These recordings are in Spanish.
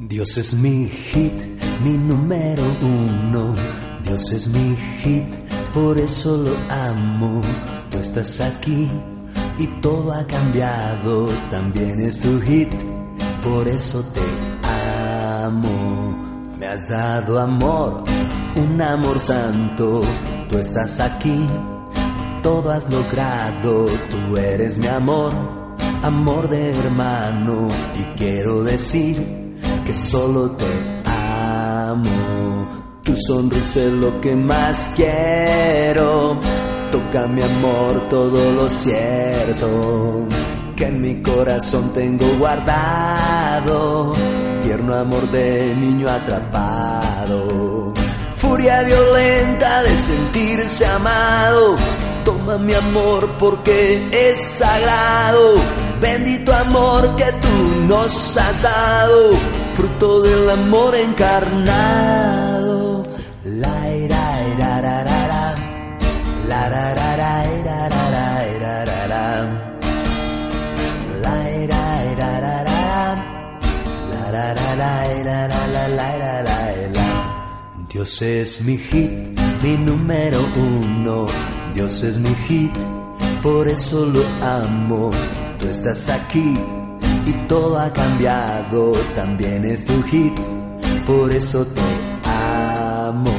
Dios es mi hit, mi número uno. Dios es mi hit, por eso lo amo. Tú estás aquí y todo ha cambiado. También es tu hit, por eso te amo. Me has dado amor, un amor santo. Tú estás aquí, todo has logrado. Tú eres mi amor, amor de hermano. Y quiero decir que solo te amo. Tu sonrisa es lo que más quiero. Toca mi amor todo lo cierto que en mi corazón tengo guardado. Tierno amor de niño atrapado. Furia violenta de sentirse amado. Toma mi amor porque es sagrado. Bendito amor que tú nos has dado. Fruto del amor encarnado. La ira, ira, ra, ra, ra. La ra, ra, ra. La. La la, la, ira, ra, la. Dios es mi hit, mi número uno. Dios es mi hit, por eso lo amo. Tú estás aquí y todo ha cambiado. También es tu hit, por eso te amo.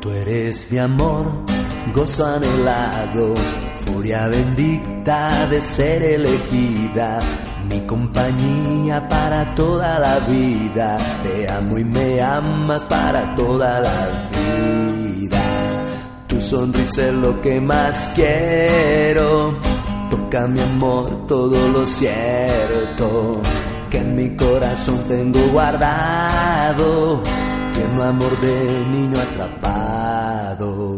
Tú eres mi amor, gozo anhelado, furia bendita de ser elegida. Mi compañía para toda la vida, te amo y me amas para toda la vida. Tu sonrisa es lo que más quiero. Toca mi amor todo lo que en mi corazón tengo guardado. Tierno amor de niño atrapado.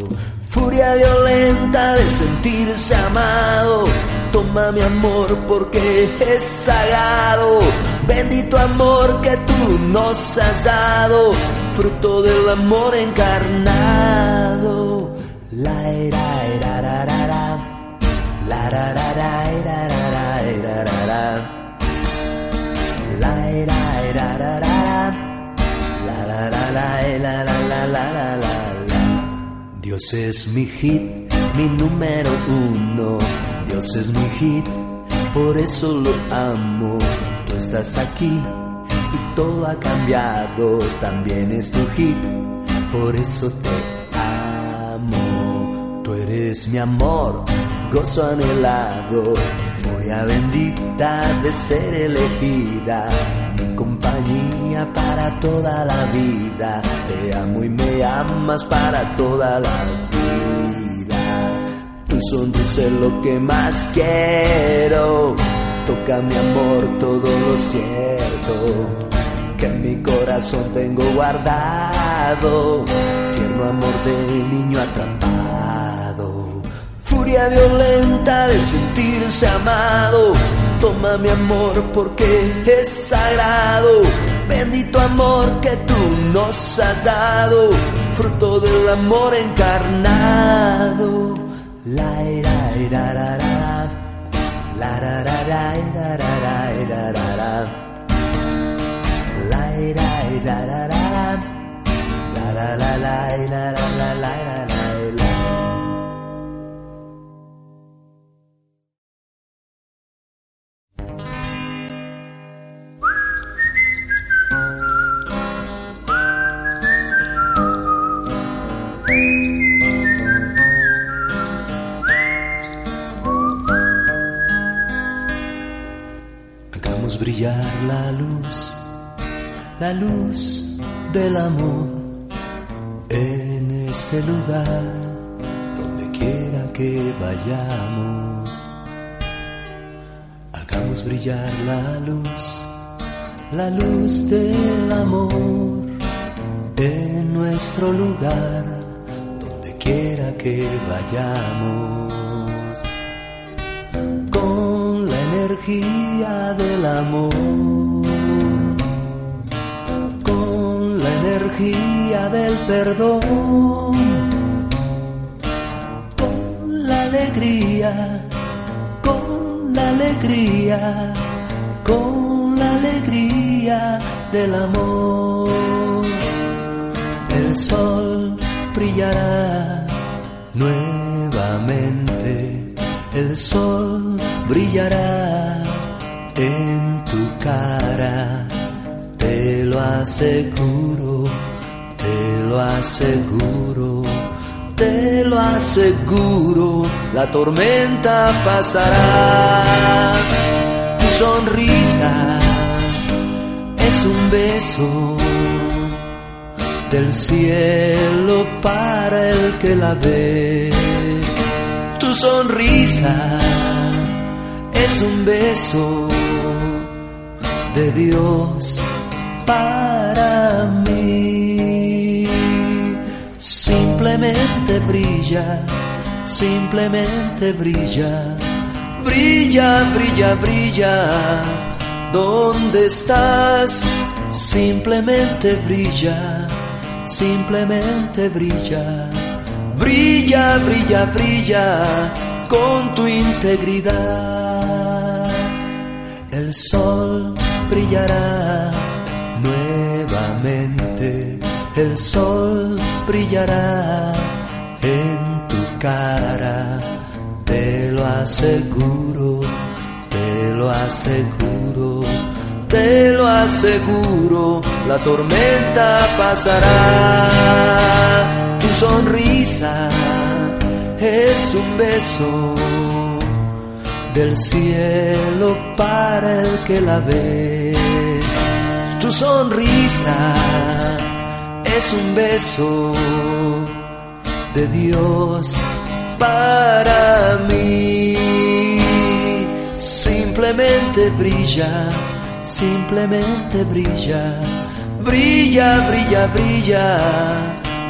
Furia violenta de sentirse amado. Toma mi amor porque es sagrado. Bendito amor que tú nos has dado. Fruto del amor encarnado. La era, Dios es mi hit, mi número uno. Dios es mi hit, por eso lo amo. Tú estás aquí y todo ha cambiado. También es tu hit, por eso te amo. Tú eres mi amor, gozo anhelado, furia bendita de ser elegida, para toda la vida. Te amo y me amas para toda la vida. Tu sonrisa es lo que más quiero. Toca mi amor todo lo cierto que en mi corazón tengo guardado. Tierno amor de niño atrapado. Furia violenta de sentirse amado. Toma mi amor porque es sagrado. Bendito amor que tú nos has dado. Fruto del amor encarnado. La ira, ira, ra, ra. La ra, ra, ra, ira, ra, ra, ira, ra, ra. La ira, ira, ra, ra, ra. La la, la, ira, ra, la, la, la. La luz, la luz del amor en este lugar, donde quiera que vayamos. Hagamos brillar la luz, la luz del amor en nuestro lugar, donde quiera que vayamos con la energía del amor, del perdón, con la alegría, con la alegría, con la alegría del amor. El sol brillará nuevamente, el sol brillará en tu cara, te lo aseguro, lo aseguro te lo aseguro, la tormenta pasará. Tu sonrisa es un beso del cielo para el que la ve. Tu sonrisa es un beso de Dios para mí. Brilla, simplemente brilla, brilla, brilla, brilla. ¿Dónde estás? Simplemente brilla, simplemente brilla. Brilla, brilla, brilla con tu integridad. El sol brillará nuevamente, el sol brillará en tu cara, te lo aseguro, te lo aseguro, te lo aseguro, la tormenta pasará, tu sonrisa es un beso del cielo para el que la ve. Tu sonrisa es un beso de Dios para mí. Simplemente brilla, simplemente brilla, brilla, brilla, brilla.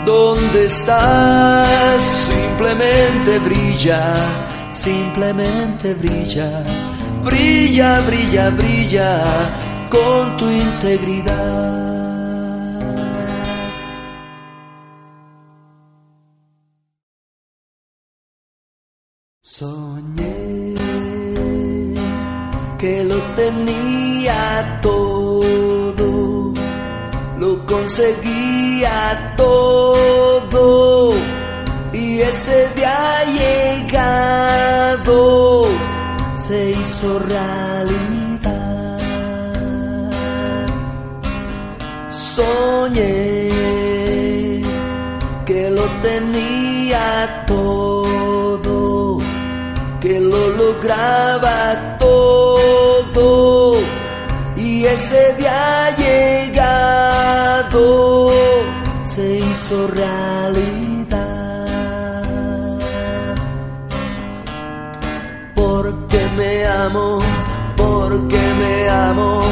¿Dónde estás? Simplemente brilla, simplemente brilla, brilla, brilla, brilla con tu integridad. Soñé que lo tenía todo, lo conseguía todo y ese día llegado se hizo realidad. Soñé que lo tenía todo, todo y ese día llegado se hizo realidad. Porque me amo, porque me amo,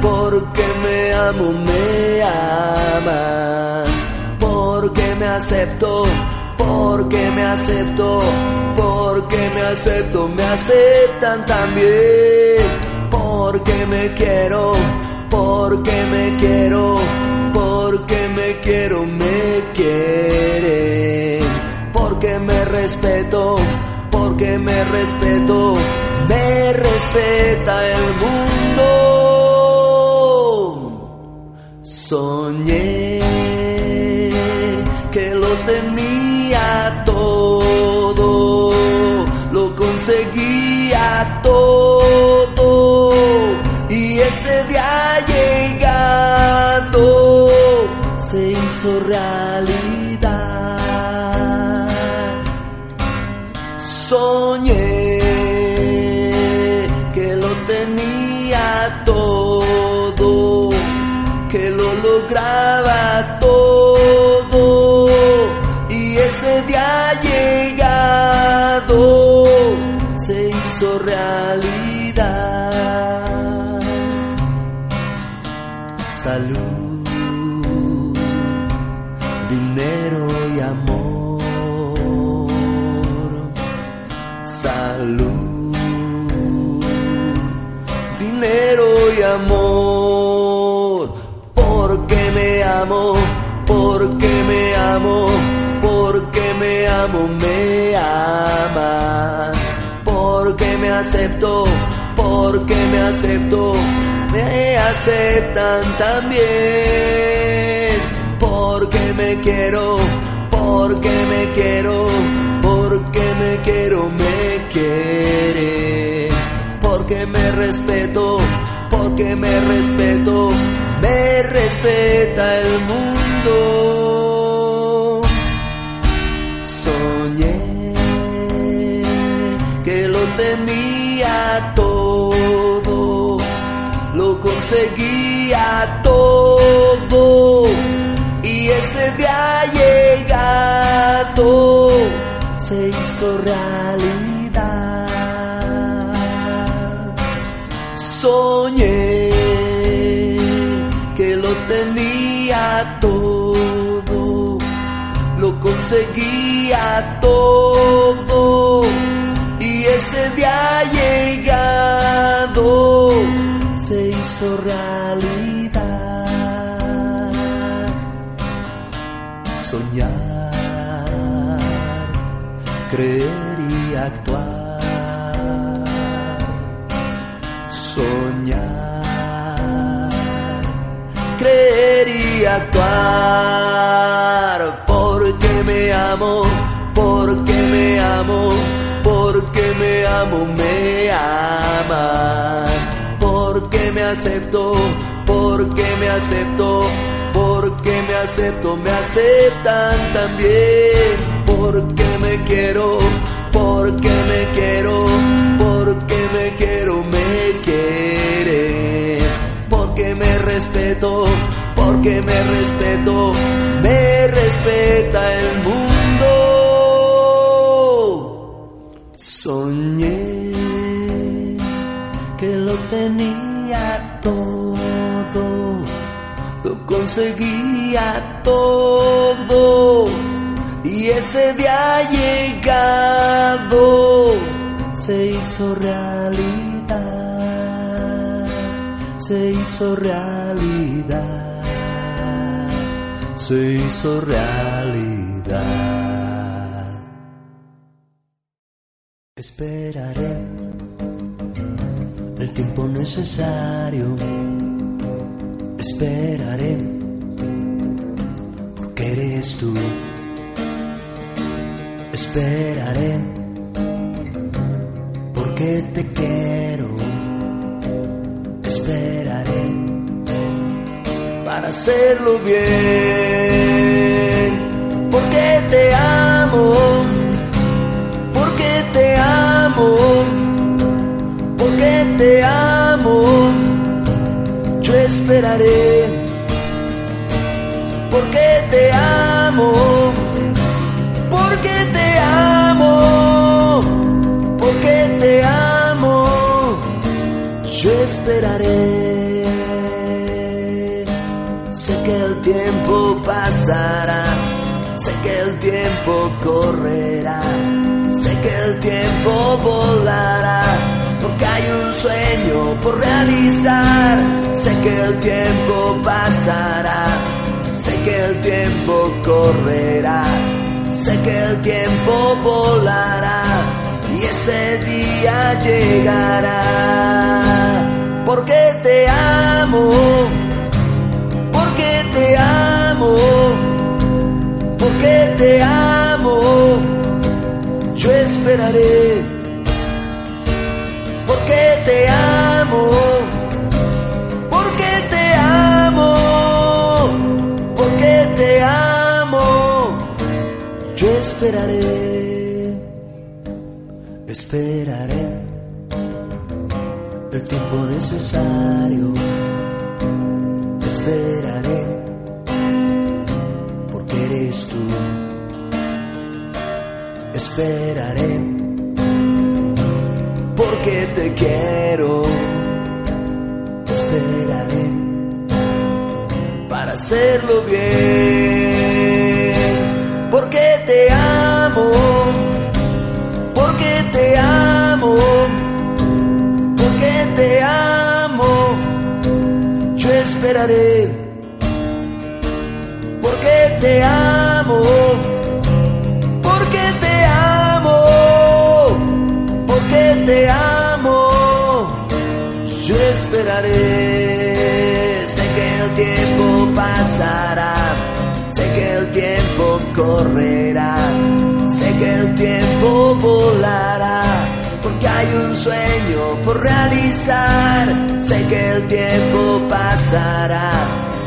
porque me amo, me ama. Porque me acepto, porque me acepto, porque me acepto, me aceptan también. Porque me quiero, porque me quiero, porque me quiero, me quieren. Porque me respeto, porque me respeto, me respeta el mundo. Soñé hizo realidad. Soñé porque me acepto, me aceptan también. Porque me quiero, porque me quiero, porque me quiero, me quiere. Porque me respeto, porque me respeto, me respeta el mundo. Conseguía todo y ese día llegado se hizo realidad. Soñé que lo tenía todo, lo conseguía todo y ese día llegado hizo realidad. Soñar, creer y actuar. Soñar, creer y actuar. Porque me amo, porque me amo, porque me amo, Acepto, porque me acepto, porque me acepto, me aceptan también. Porque me quiero, porque me quiero, porque me quiero, me quiere. Porque me respeto, porque me respeto, me respeta el mundo. Conseguía todo y ese día llegado se hizo realidad, se hizo realidad, se hizo realidad. Esperaré el tiempo necesario. Esperaré porque eres tú. Esperaré porque te quiero. Esperaré para hacerlo bien. Porque te amo. Porque te amo. Porque te amo. Yo esperaré. Te amo. Porque te amo. Porque te amo. Yo esperaré. Sé que el tiempo pasará. Sé que el tiempo correrá. Sé que el tiempo volará. Porque hay un sueño por realizar. Sé que el tiempo pasará. Sé que el tiempo correrá. Sé que el tiempo volará. Y ese día llegará. Porque te amo. Porque te amo. Porque te amo. Yo esperaré. Porque te amo. Esperaré. Esperaré el tiempo necesario. Esperaré porque eres tú. Esperaré porque te quiero. Esperaré para hacerlo bien. Porque te amo. Porque te amo. Porque te amo. Yo esperaré. Porque te amo. Porque te amo. Porque te amo. Yo esperaré. tiempo pasará, sé que el tiempo correrá, sé que el tiempo volará, porque hay un sueño por realizar, sé que el tiempo pasará,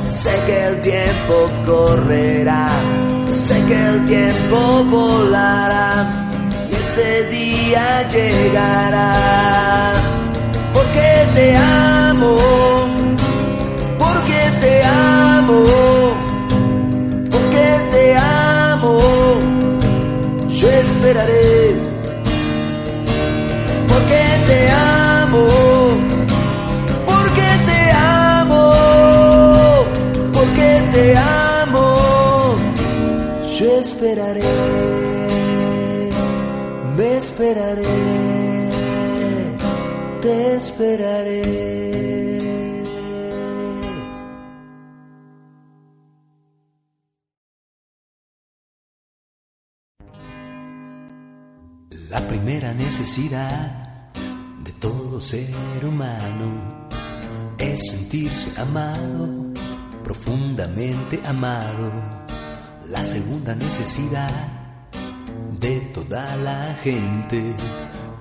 sé que el tiempo correrá, sé que el tiempo volará, y ese día llegará, porque te amo porque te amo, esperaré, porque te amo, porque te amo, porque te amo, yo esperaré, me esperaré, te esperaré. Primera necesidad de todo ser humano es sentirse amado, profundamente amado. La segunda necesidad de toda la gente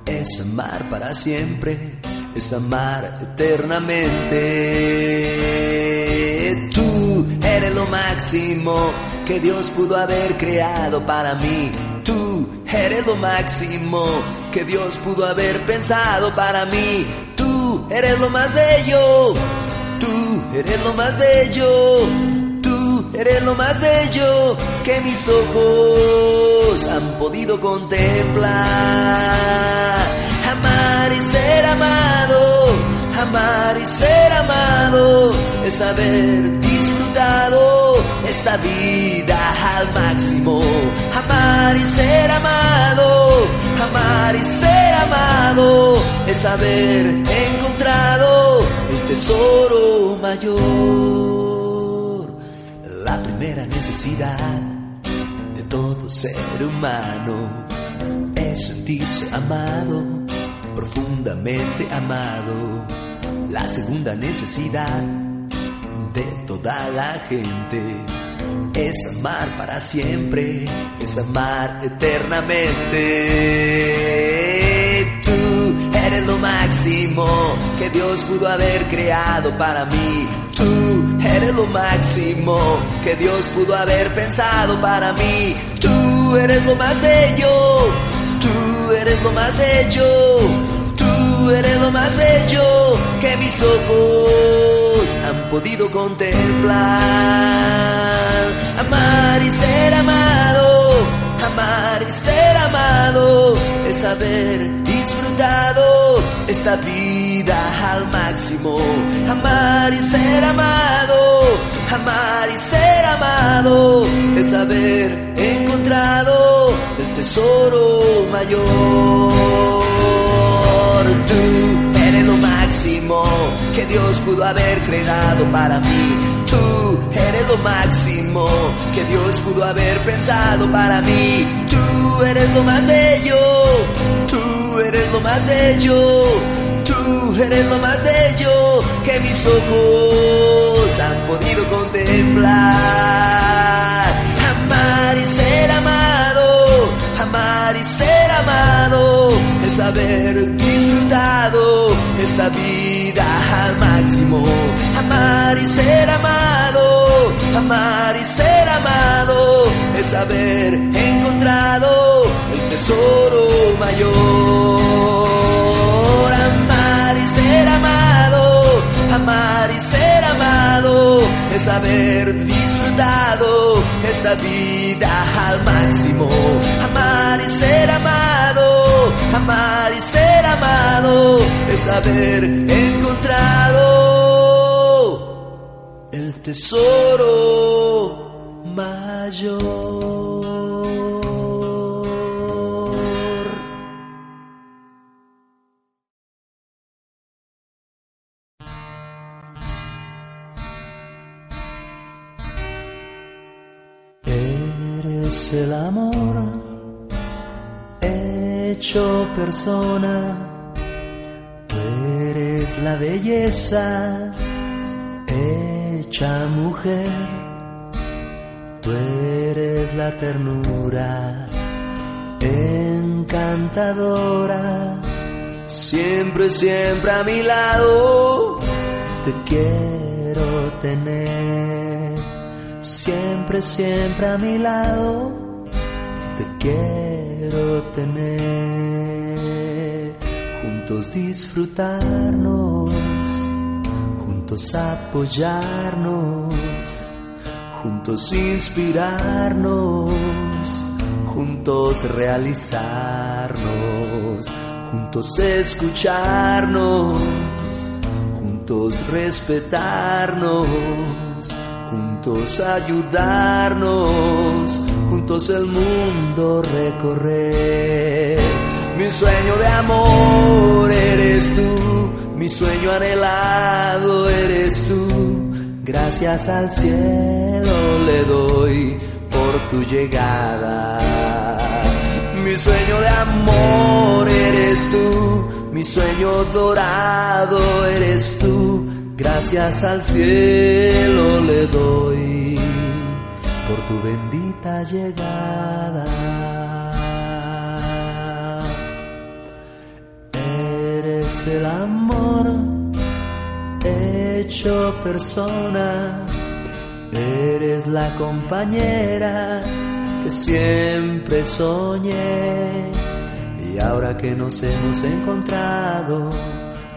es amar para siempre, es amar eternamente. Tú eres lo máximo que Dios pudo haber creado para mí. Tú eres lo máximo que Dios pudo haber pensado para mí. Tú eres lo más bello. Tú eres lo más bello. Tú eres lo más bello que mis ojos han podido contemplar. Amar y ser amado. Amar y ser amado es haber disfrutado esta vida al máximo. Amar y ser amado, amar y ser amado es haber encontrado el tesoro mayor. La primera necesidad de todo ser humano es sentirse amado, profundamente amado. La segunda necesidad de toda la gente es amar para siempre, es amar eternamente. Tú eres lo máximo que Dios pudo haber creado para mí. Tú eres lo máximo que Dios pudo haber pensado para mí. Tú eres lo más bello, tú eres lo más bello. Tú eres lo más bello que mis ojos han podido contemplar. Amar y ser amado, amar y ser amado es haber disfrutado esta vida al máximo. Amar y ser amado, amar y ser amado es haber encontrado el tesoro mayor. Tú eres lo máximo que Dios pudo haber creado para mí. Tú eres lo máximo que Dios pudo haber pensado para mí. Tú eres lo más bello. Tú eres lo más bello. Tú eres lo más bello que mis ojos han podido contemplar. Amar y ser amado, amar y ser amado es haber disfrutado esta vida al máximo. Amar y ser amado, amar y ser amado es haber encontrado el tesoro mayor. Amar y ser amado, amar y ser amado es haber disfrutado esta vida al máximo. Amar y ser amado, amar y ser amado es haber encontrado el tesoro mayor. El amor hecho persona, tú eres la belleza hecha mujer, tú eres la ternura encantadora, siempre, siempre a mi lado, te quiero tener, siempre, a mi lado, te quiero tener, juntos disfrutarnos juntos apoyarnos, juntos inspirarnos, juntos realizarnos, juntos escucharnos, juntos respetarnos, juntos ayudarnos, juntos el mundo recorrer. Mi sueño de amor eres tú mi sueño anhelado eres tú, gracias al cielo le doy por tu llegada. Mi sueño de amor eres tú, mi sueño dorado eres tú, gracias al cielo le doy por tu bendita llegada. Eres el amor hecho persona, eres la compañera que siempre soñé y ahora que nos hemos encontrado,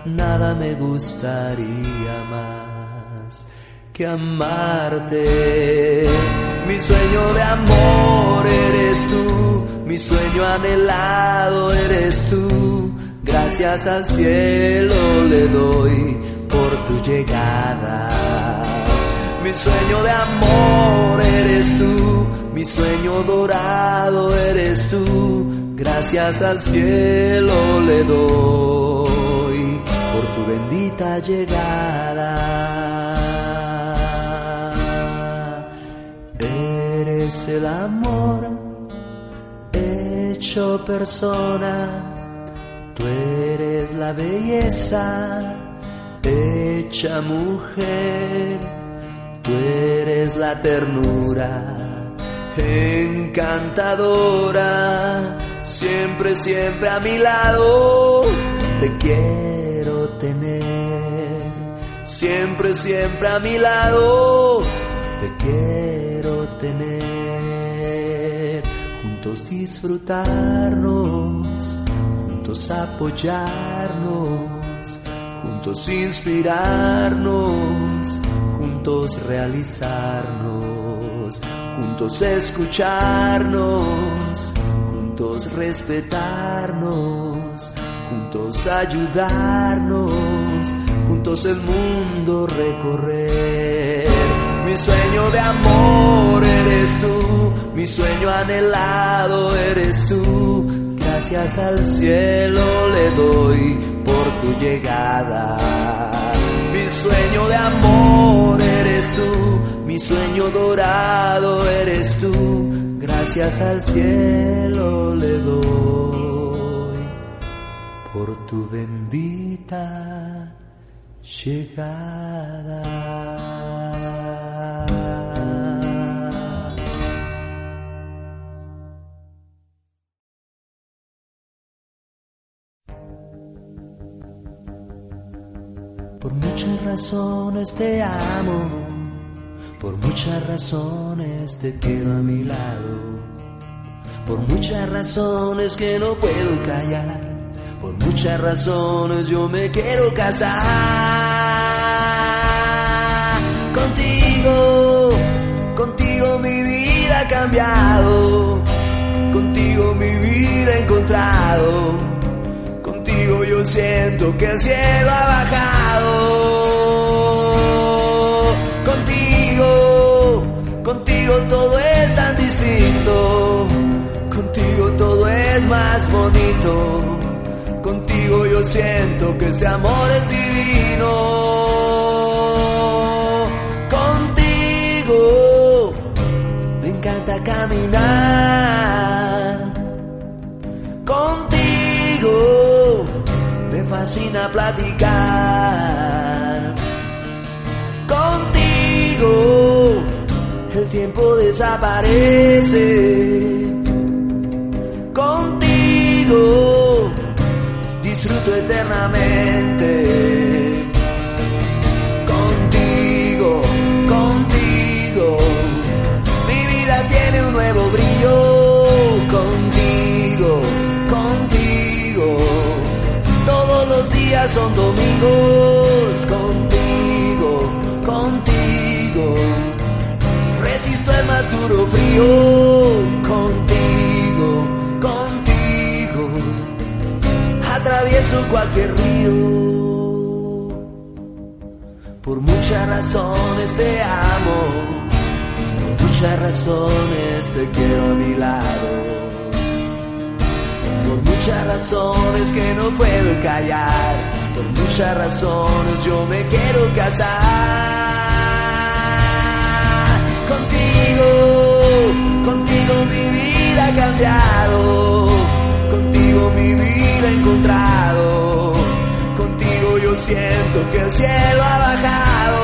nada me gustaría más que amarte. Mi sueño de amor eres tú, mi sueño anhelado eres tú Gracias al cielo le doy por tu llegada. Mi sueño de amor eres tú, mi sueño dorado eres tú. Gracias al cielo le doy por tu bendita llegada. Eres el amor hecho persona. Tú eres la belleza hecha mujer, tú eres la ternura encantadora, siempre, siempre a mi lado te quiero tener, siempre, siempre a mi lado disfrutarnos juntos apoyarnos, juntos inspirarnos, juntos realizarnos, juntos escucharnos, juntos respetarnos, juntos ayudarnos, juntos el mundo recorrer. Mi sueño de amor eres tú, mi sueño anhelado eres tú gracias al cielo le doy por tu llegada. Mi sueño de amor eres tú, mi sueño dorado eres tú, gracias al cielo le doy por tu bendita llegada. Razones te amo, por muchas razones te quiero a mi lado, por muchas razones que no puedo callar, por muchas razones yo me quiero casar. Contigo, contigo mi vida ha cambiado, contigo mi vida he encontrado. Yo siento que el cielo ha bajado. Contigo todo es tan distinto. Contigo todo es más bonito. Contigo yo siento que este amor es divino. Contigo me encanta caminar. fascina platicar contigo. Tiempo desaparece. Contigo disfruto eternamente. Contigo, contigo, mi vida tiene un nuevo brillo. Contigo, contigo, todos los días son domingos. Contigo, más duro frío. Contigo, contigo atravieso cualquier río. Por muchas razones te amo, por muchas razones te quiero a mi lado. Por muchas razones que no puedo callar, por muchas razones yo me quiero casar. Contigo mi vida ha cambiado, contigo mi vida he encontrado, contigo yo siento que el cielo ha bajado.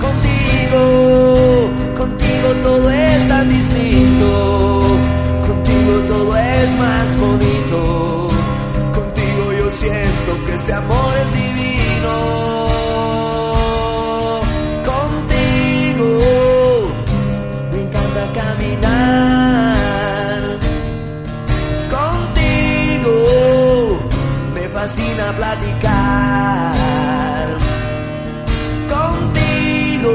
Contigo, contigo todo es tan distinto, contigo todo es más bonito, contigo yo siento que este amor es divino. Fascina platicar. Contigo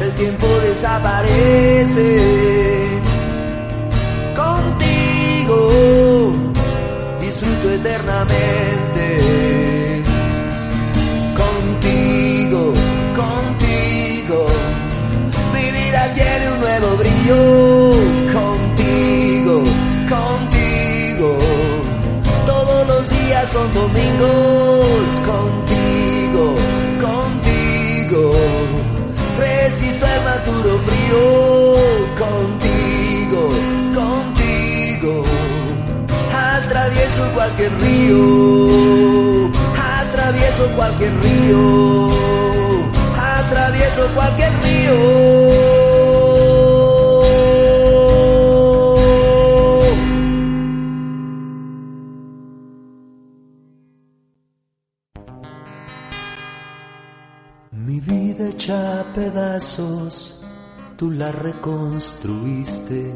el tiempo desaparece. Son domingos. Contigo, contigo, resisto el más duro frío. Contigo, contigo, atravieso cualquier río. Atravieso cualquier río, atravieso cualquier río. Tú la reconstruiste,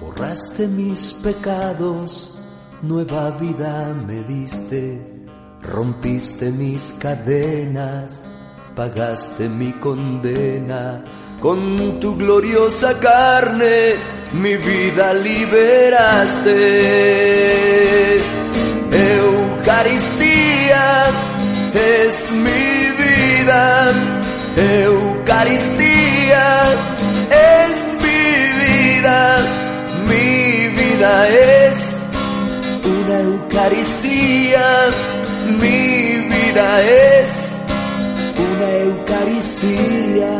borraste mis pecados, nueva vida me diste, rompiste mis cadenas, pagaste mi condena, con tu gloriosa carne mi vida liberaste. Eucaristía es mi vida, Eucaristía es mi vida, mi vida es una Eucaristía, mi vida es una Eucaristía.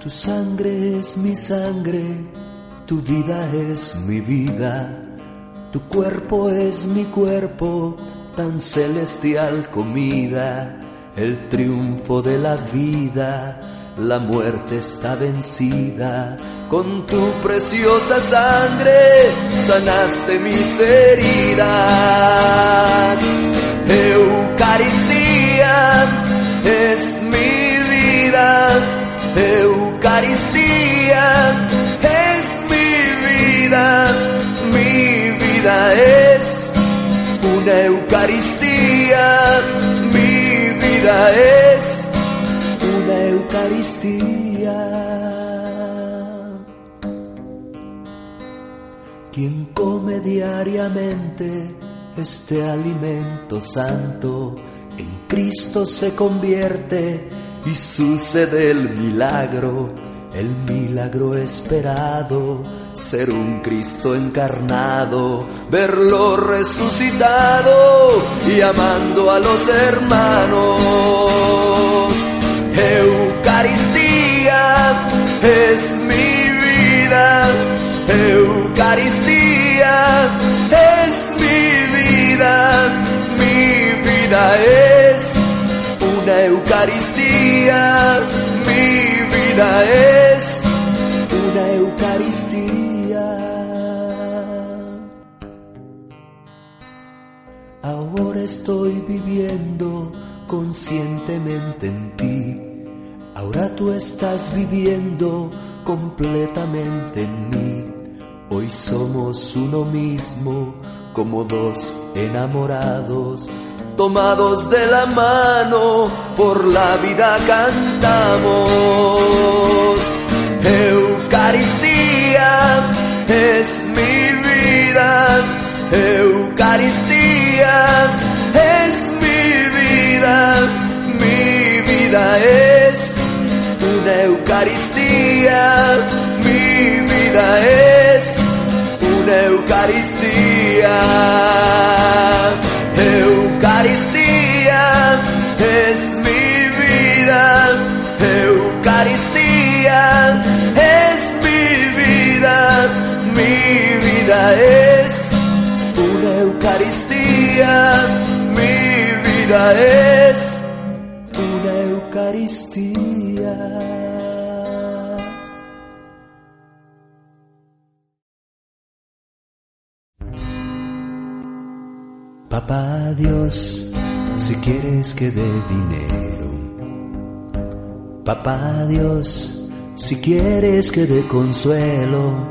Tu sangre es mi sangre, tu vida es mi vida, tu cuerpo es mi cuerpo, tan celestial comida, el triunfo de la vida, la muerte está vencida. Con tu preciosa sangre sanaste mis heridas. Eucaristía es mi vida. Eucaristía es mi vida. Mi vida es una Eucaristía. Mi vida es una Eucaristía. Quien come diariamente este alimento santo, en Cristo se convierte y sucede el milagro, el milagro esperado, ser un Cristo encarnado, verlo resucitado y amando a los hermanos. Eucaristía es mi vida, Eucaristía es mi vida, mi vida es una Eucaristía, mi vida es una Eucaristía. Ahora estoy viviendo conscientemente en ti. Ahora tú estás viviendo completamente en mí. Hoy somos uno mismo, como dos enamorados, tomados de la mano, por la vida cantamos. Eucaristía es mi vida, Eucaristía es mi vida, mi vida es una Eucaristía, mi vida es una Eucaristía. Eucaristía es mi vida, Eucaristía es mi vida, mi vida es Eucaristía, mi vida es una Eucaristía. Papá Dios, si quieres que dé dinero. Papá Dios, si quieres que dé consuelo.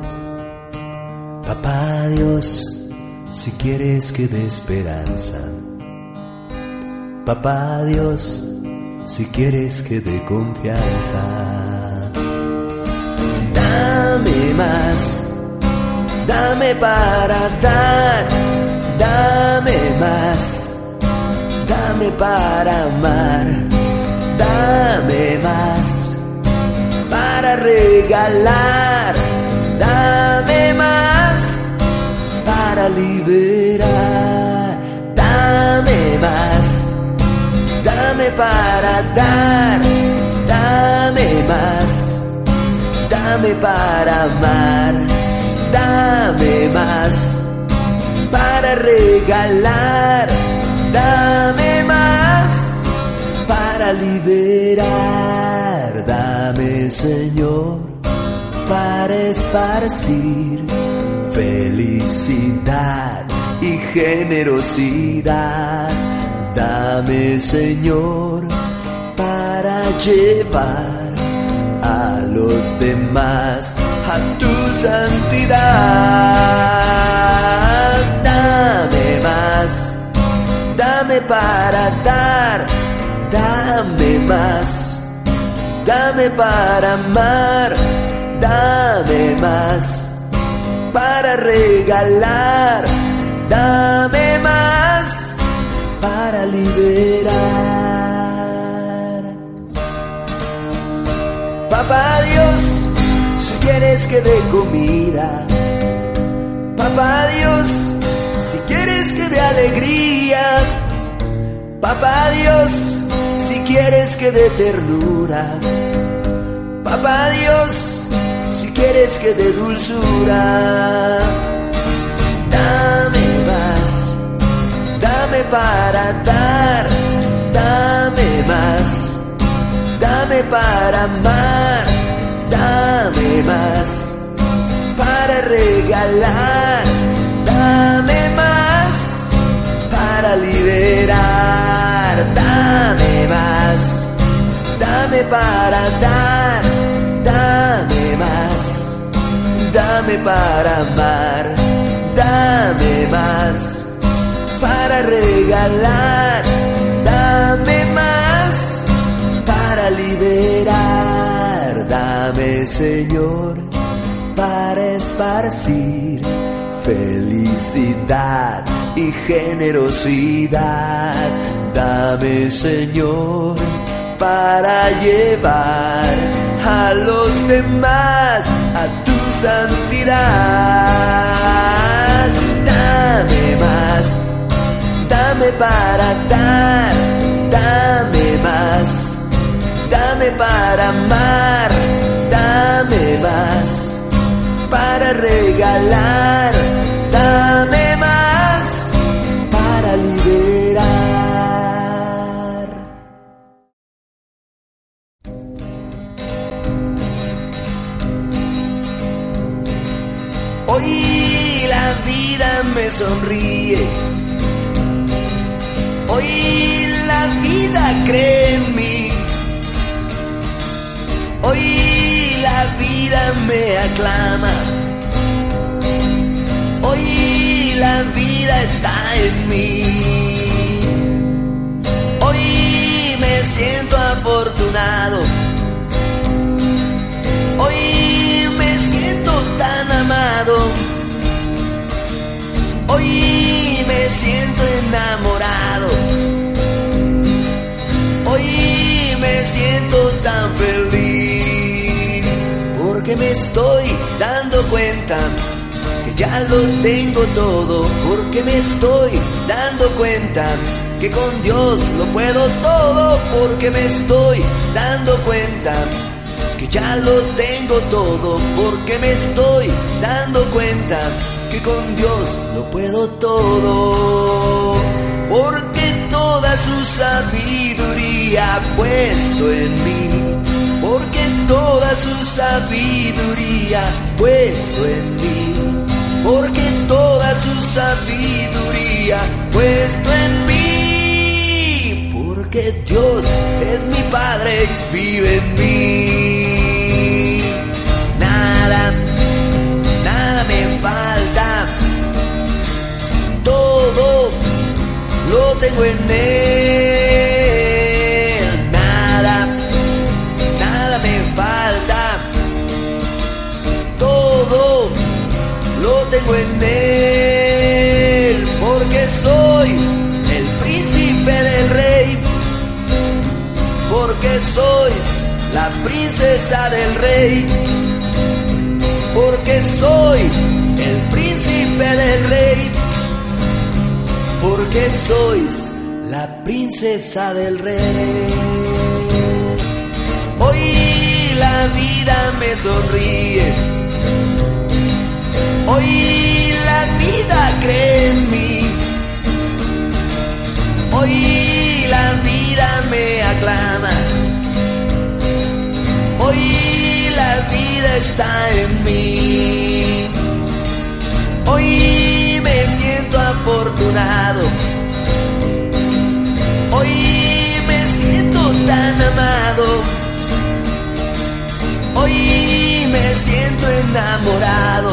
Papá Dios, si quieres que dé esperanza. Papá Dios, si quieres que dé confianza. Dame más, dame para dar, dame más, dame para amar, dame más para regalar, dame dame más, dame para dar, dame más, dame para amar, dame más para regalar, dame más para liberar, dame Señor para esparcir felicidad y generosidad. Dame Señor para llevar a los demás a tu santidad. Dame más, dame para dar, dame más, dame para amar, dame más para regalar, dame más para liberar. Papá Dios, si quieres que dé comida, Papá Dios, si quieres que dé alegría, Papá Dios, si quieres que dé ternura, Papá Dios, si quieres que dé dulzura, dame más, dame para dar, dame más, dame para amar, dame más para regalar, dame más para liberar, dame más, dame para dar, dame para amar, dame más. Para regalar, dame más. Para liberar, dame Señor. Para esparcir felicidad y generosidad. Dame Señor para llevar a los demás a tu santidad. Dame más, dame para dar, dame más, dame para amar, dame más para regalar, me sonríe. Hoy la vida cree en mí. Hoy la vida me aclama. Hoy la vida está en mí. Hoy me siento siento enamorado. Hoy me siento tan feliz. Porque me estoy dando cuenta que ya lo tengo todo. Porque me estoy dando cuenta que con Dios lo puedo todo. Porque me estoy dando cuenta que ya lo tengo todo. Porque me estoy dando cuenta que con Dios lo puedo todo. Porque toda su sabiduría puesto en mí. Porque toda su sabiduría puesto en mí. Porque toda su sabiduría puesto en mí. Porque Dios es mi Padre y vive en mí. Lo tengo en él. Nada, nada me falta. Todo lo tengo en él. Porque soy el príncipe del rey. Porque sois la princesa del rey porque soy el príncipe del rey, porque sois la princesa del rey. Hoy la vida me sonríe, hoy la vida cree en mí, hoy la vida me aclama. Hoy la vida está en mí. Hoy me siento afortunado. Hoy me siento tan amado. Hoy me siento enamorado.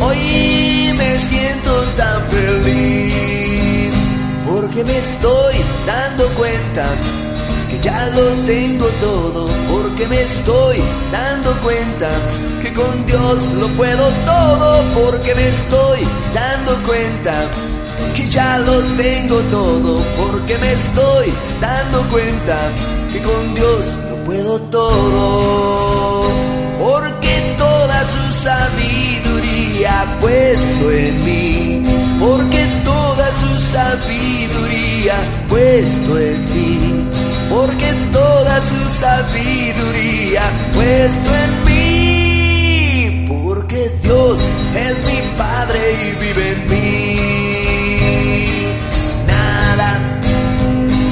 Hoy me siento tan feliz. Porque me estoy dando cuenta que ya lo tengo todo, porque me estoy dando cuenta que con Dios lo puedo todo, porque me estoy dando cuenta que ya lo tengo todo, porque me estoy dando cuenta que con Dios lo puedo todo, porque toda su sabiduría puesto en mí, porque toda su sabiduría puesto en mí porque toda su sabiduría puesto en mí, porque Dios es mi Padre y vive en mí. Nada,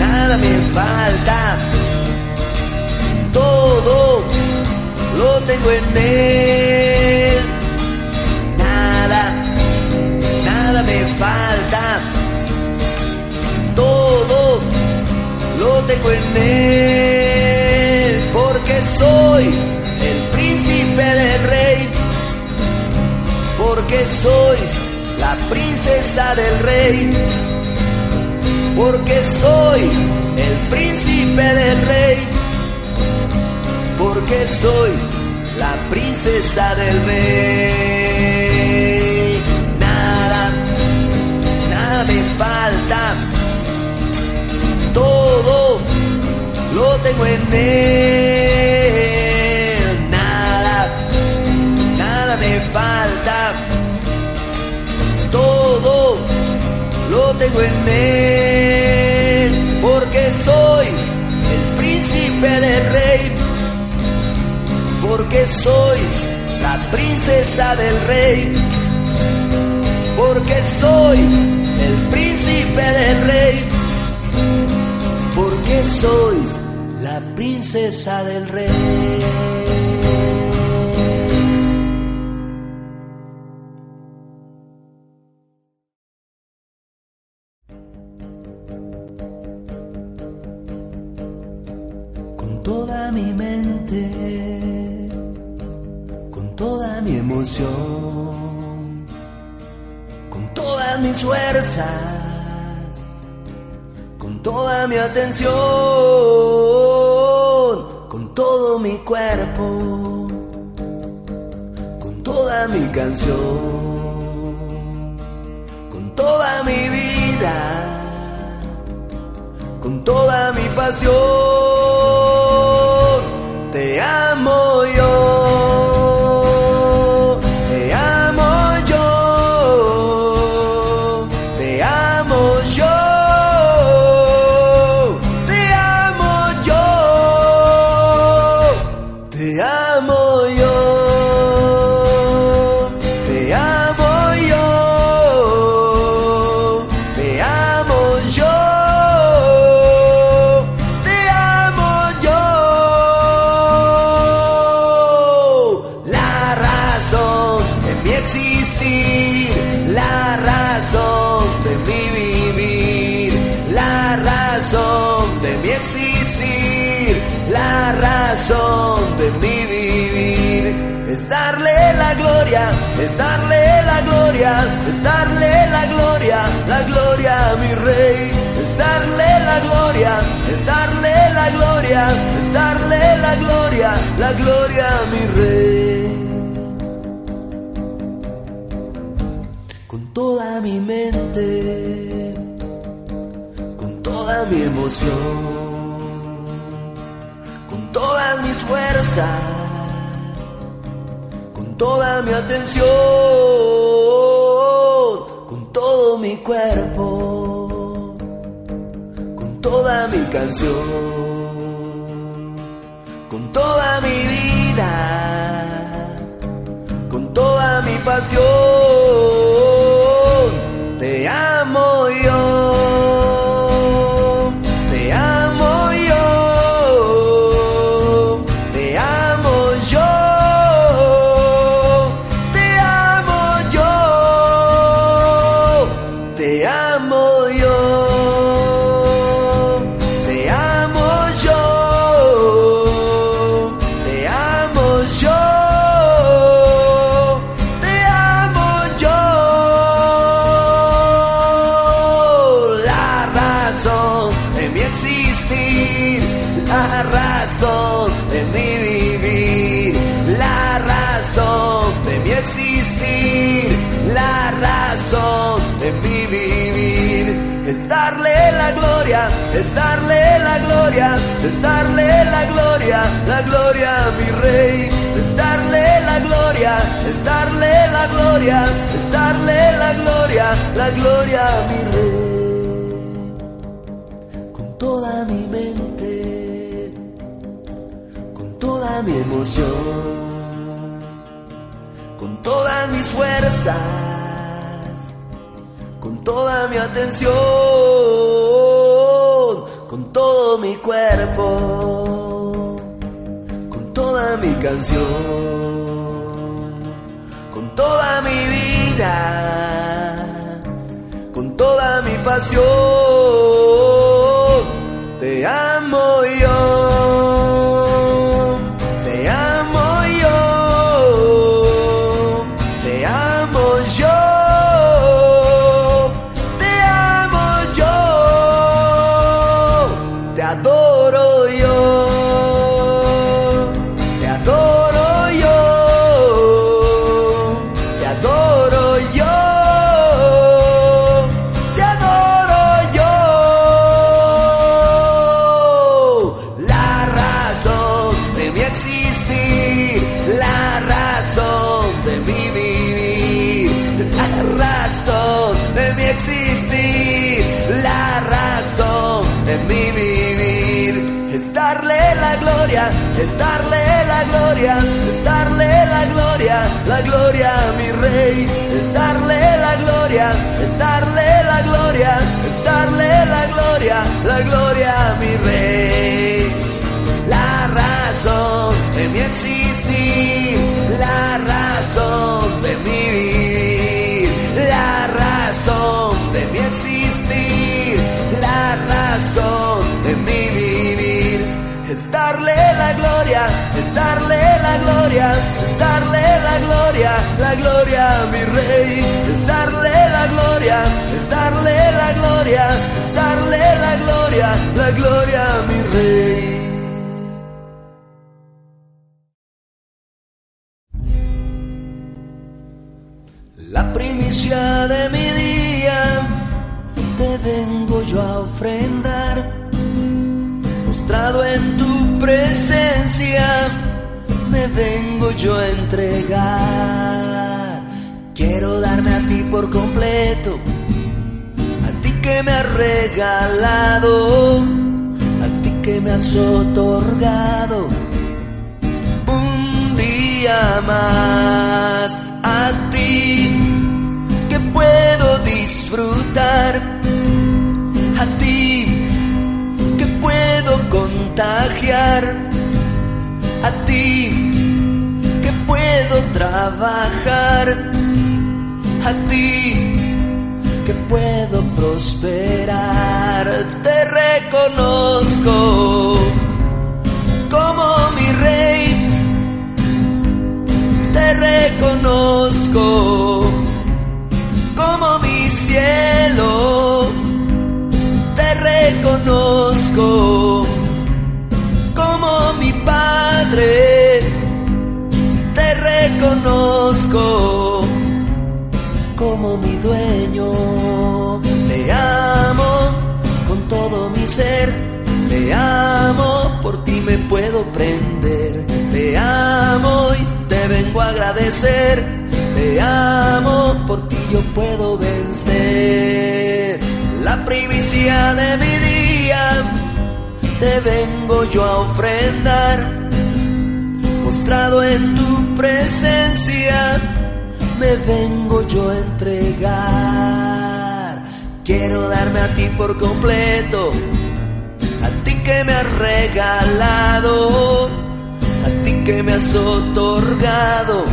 nada me falta, todo lo tengo en Él. Nada, nada me falta, todo lo tengo en él, porque soy sois la princesa del rey, porque soy el príncipe del rey, porque sois la princesa del rey. Nada, nada me falta todo lo tengo en él. En él. Porque soy el príncipe del rey. Porque sois la princesa del rey. Porque soy el príncipe del rey porque sois la princesa del rey. canción con todo mi cuerpo, con toda mi canción, con toda mi vida, con toda mi pasión. Te amo. la gloria, mi rey. Con toda mi mente, con toda mi emoción, con todas mis fuerzas, con toda mi atención, con todo mi cuerpo, con toda mi canción pasión. gloria, a mi rey, con toda mi mente, con toda mi emoción, con todas mis fuerzas, con toda mi atención, con todo mi cuerpo, con toda mi canción, con toda mi vida toda mi pasión. existir, la razón de mi vivir, la razón de mi existir, la razón de mi vivir. Es darle la gloria, es darle la gloria, es darle la gloria, la gloria a mi rey, es darle la gloria, es darle la gloria, es darle la gloria, la gloria a mi rey. Primicia de mi día te vengo yo a ofrendar postrado en tu presencia, me vengo yo a entregar. Quiero darme a ti por completo, a ti que me has regalado, a ti que me has otorgado un día más, a ti puedo disfrutar contagiar. A ti que puedo trabajar, a ti que puedo prosperar. Te reconozco como mi rey, te reconozco reconozco te reconozco como mi dueño. Te amo con todo mi ser, te amo, por ti me puedo prender. Te amo y te vengo a agradecer. Te amo, por ti yo puedo vencer. La primicia de mi te vengo yo a ofrendar postrado en tu presencia, me vengo yo a entregar. Quiero darme a ti por completo, a ti que me has regalado, a ti que me has otorgado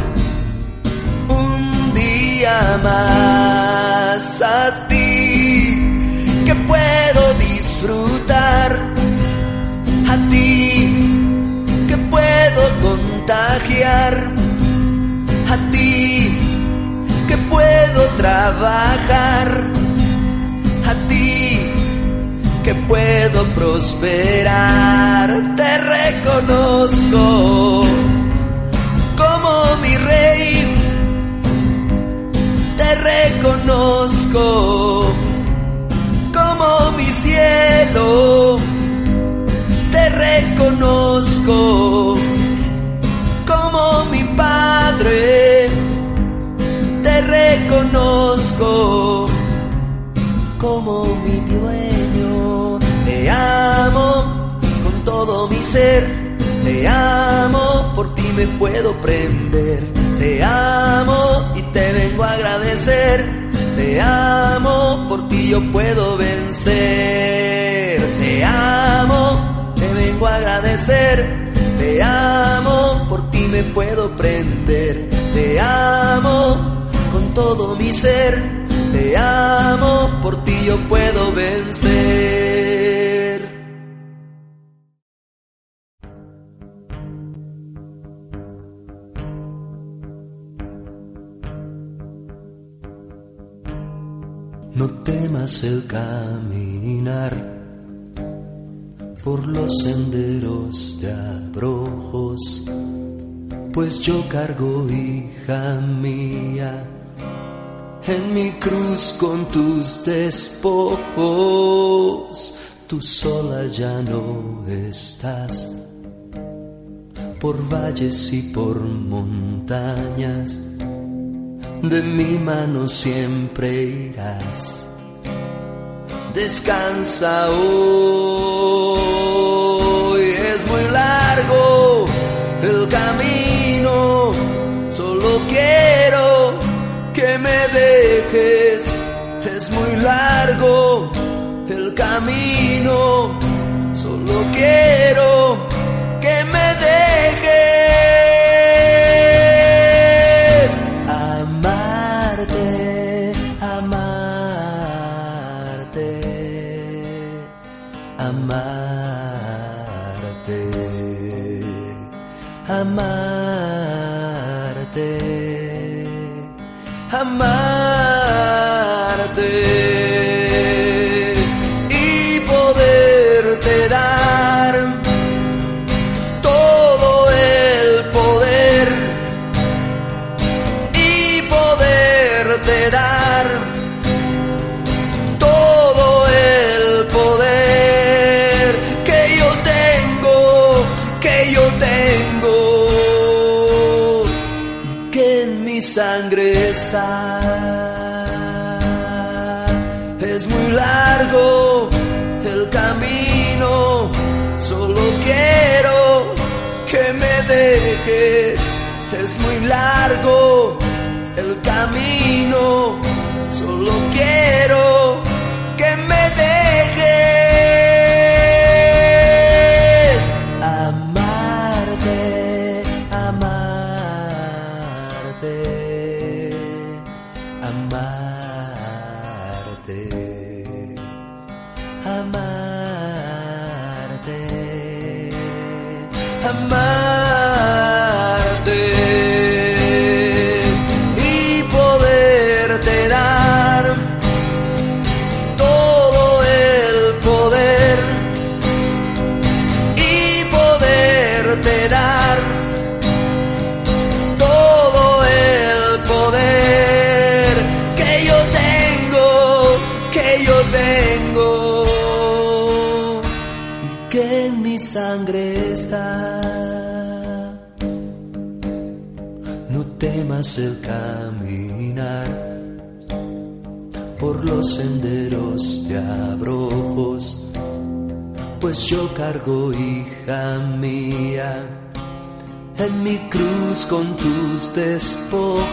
un día más, a ti que puedo disfrutar, a ti que puedo contagiar. A ti que puedo trabajar. A ti que puedo prosperar. Te reconozco como mi rey. Te reconozco cielo te reconozco mi Padre, te reconozco como mi dueño. Te amo con todo mi ser, te amo, por ti me puedo prender. Te amo y te vengo a agradecer. Te amo, por ti yo puedo vencer. Te amo, te vengo a agradecer. Te amo, por ti me puedo prender. Te amo con todo mi ser. Te amo, por ti yo puedo vencer. No temas el caminar por los senderos de abrojos, pues yo cargo, hija mía, en mi cruz con tus despojos, tú sola ya no estás, por valles y por montañas, de mi mano siempre irás descansa hoy. Es muy largo el camino, solo quiero que me dejes. Es muy largo el camino, sangre está. Es muy largo el camino, solo quiero que me dejes. Es muy largo el camino, solo quiero pues yo cargo, hija mía, en mi cruz con tus despojos.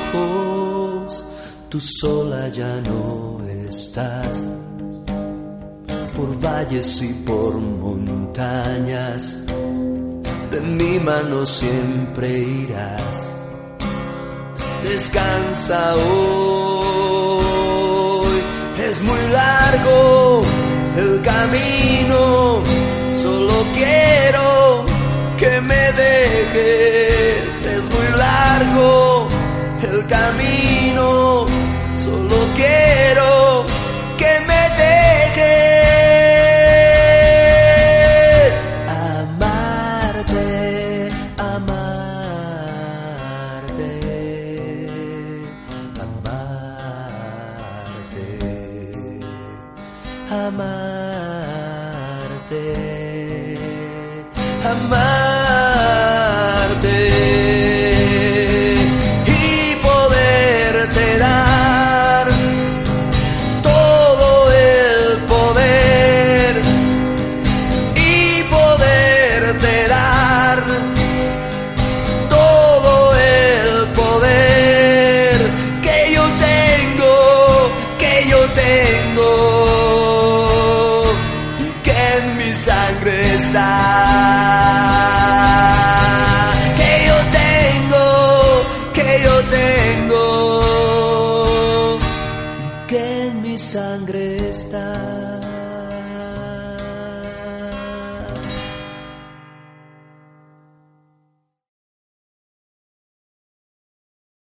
Tú sola ya no estás, por valles y por montañas, de mi mano siempre irás descansa hoy. Es muy largo el camino, solo quiero que me dejes. Es muy largo el camino, solo quiero